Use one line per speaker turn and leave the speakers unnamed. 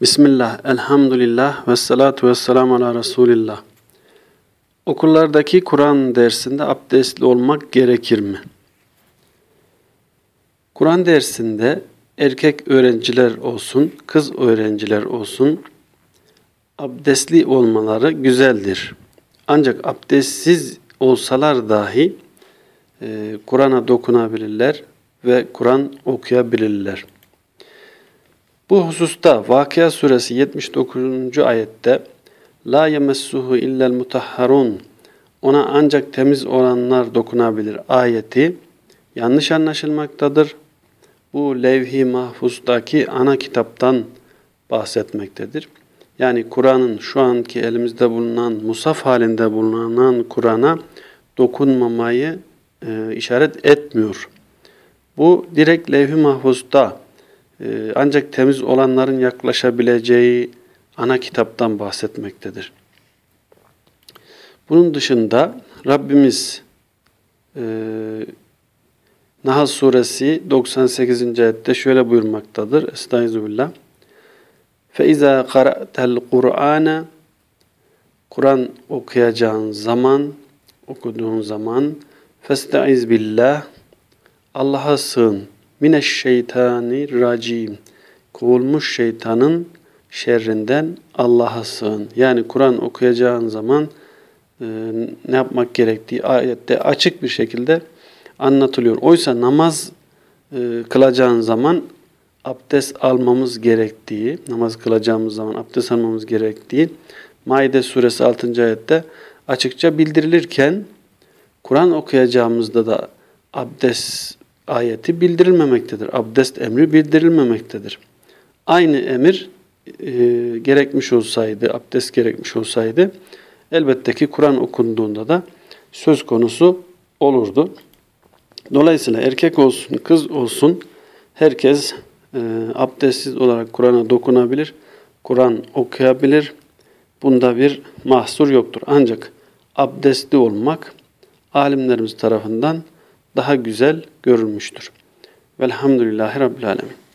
Bismillah, elhamdülillah ve salatu ve selamu ala Resulillah. Okullardaki Kur'an dersinde abdestli olmak gerekir mi? Kur'an dersinde erkek öğrenciler olsun, kız öğrenciler olsun abdestli olmaları güzeldir. Ancak abdestsiz olsalar dahi e, Kur'an'a dokunabilirler ve Kur'an okuyabilirler. Bu hususta Vakıa suresi 79. ayette La yemessuhu illel mutahharun ona ancak temiz olanlar dokunabilir ayeti yanlış anlaşılmaktadır. Bu levh-i mahfustaki ana kitaptan bahsetmektedir. Yani Kur'an'ın şu anki elimizde bulunan, musaf halinde bulunan Kur'an'a dokunmamayı e, işaret etmiyor. Bu direkt levh-i mahfuzda e, ancak temiz olanların yaklaşabileceği ana kitaptan bahsetmektedir. Bunun dışında Rabbimiz e, Nahl suresi 98. ayette şöyle buyurmaktadır. Estaizubillah. فَاِذَا قَرَأْتَ الْقُرْآنَ Kur'an okuyacağın zaman, okuduğun zaman فَاسْتَعِذْ billah Allah'a sığın. Mineşşeytani racim. Kovulmuş şeytanın şerrinden Allah'a sığın. Yani Kur'an okuyacağın zaman e, ne yapmak gerektiği ayette açık bir şekilde anlatılıyor. Oysa namaz e, kılacağın zaman abdest almamız gerektiği, namaz kılacağımız zaman abdest almamız gerektiği Maide suresi 6. ayette açıkça bildirilirken Kur'an okuyacağımızda da abdest ayeti bildirilmemektedir. Abdest emri bildirilmemektedir. Aynı emir e, gerekmiş olsaydı, abdest gerekmiş olsaydı elbette ki Kur'an okunduğunda da söz konusu olurdu. Dolayısıyla erkek olsun, kız olsun herkes e, abdestsiz olarak Kur'an'a dokunabilir, Kur'an okuyabilir. Bunda bir mahsur yoktur. Ancak abdestli olmak alimlerimiz tarafından daha güzel görülmüştür. Velhamdülillahi Rabbil Alemin.